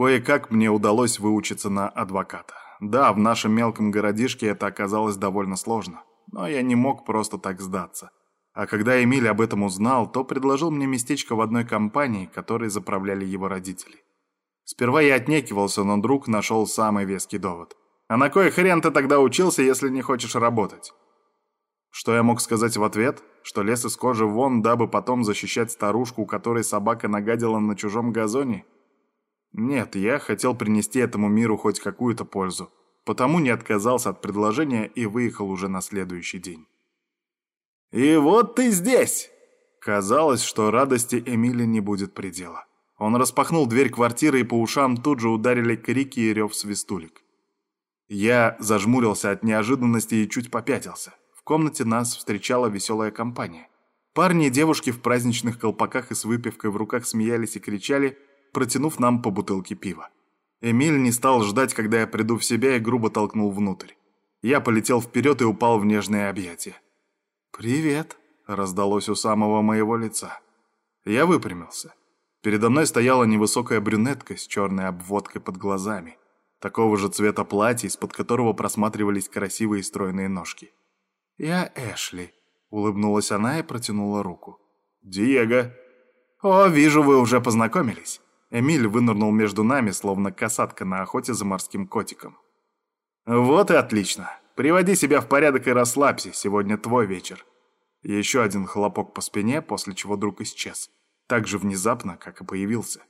Кое-как мне удалось выучиться на адвоката. Да, в нашем мелком городишке это оказалось довольно сложно, но я не мог просто так сдаться. А когда Эмиль об этом узнал, то предложил мне местечко в одной компании, которой заправляли его родители. Сперва я отнекивался, но друг нашел самый веский довод. «А на кой хрен ты тогда учился, если не хочешь работать?» Что я мог сказать в ответ? Что лес из кожи вон, дабы потом защищать старушку, у которой собака нагадила на чужом газоне? Нет, я хотел принести этому миру хоть какую-то пользу, потому не отказался от предложения и выехал уже на следующий день. «И вот ты здесь!» Казалось, что радости Эмили не будет предела. Он распахнул дверь квартиры, и по ушам тут же ударили крики и рев свистулек. Я зажмурился от неожиданности и чуть попятился. В комнате нас встречала веселая компания. Парни и девушки в праздничных колпаках и с выпивкой в руках смеялись и кричали, протянув нам по бутылке пива. Эмиль не стал ждать, когда я приду в себя, и грубо толкнул внутрь. Я полетел вперед и упал в нежные объятия. «Привет», — раздалось у самого моего лица. Я выпрямился. Передо мной стояла невысокая брюнетка с черной обводкой под глазами, такого же цвета платья, из-под которого просматривались красивые стройные ножки. «Я Эшли», — улыбнулась она и протянула руку. «Диего». «О, вижу, вы уже познакомились». Эмиль вынырнул между нами, словно касатка на охоте за морским котиком. «Вот и отлично. Приводи себя в порядок и расслабься, сегодня твой вечер». Еще один хлопок по спине, после чего друг исчез. Так же внезапно, как и появился.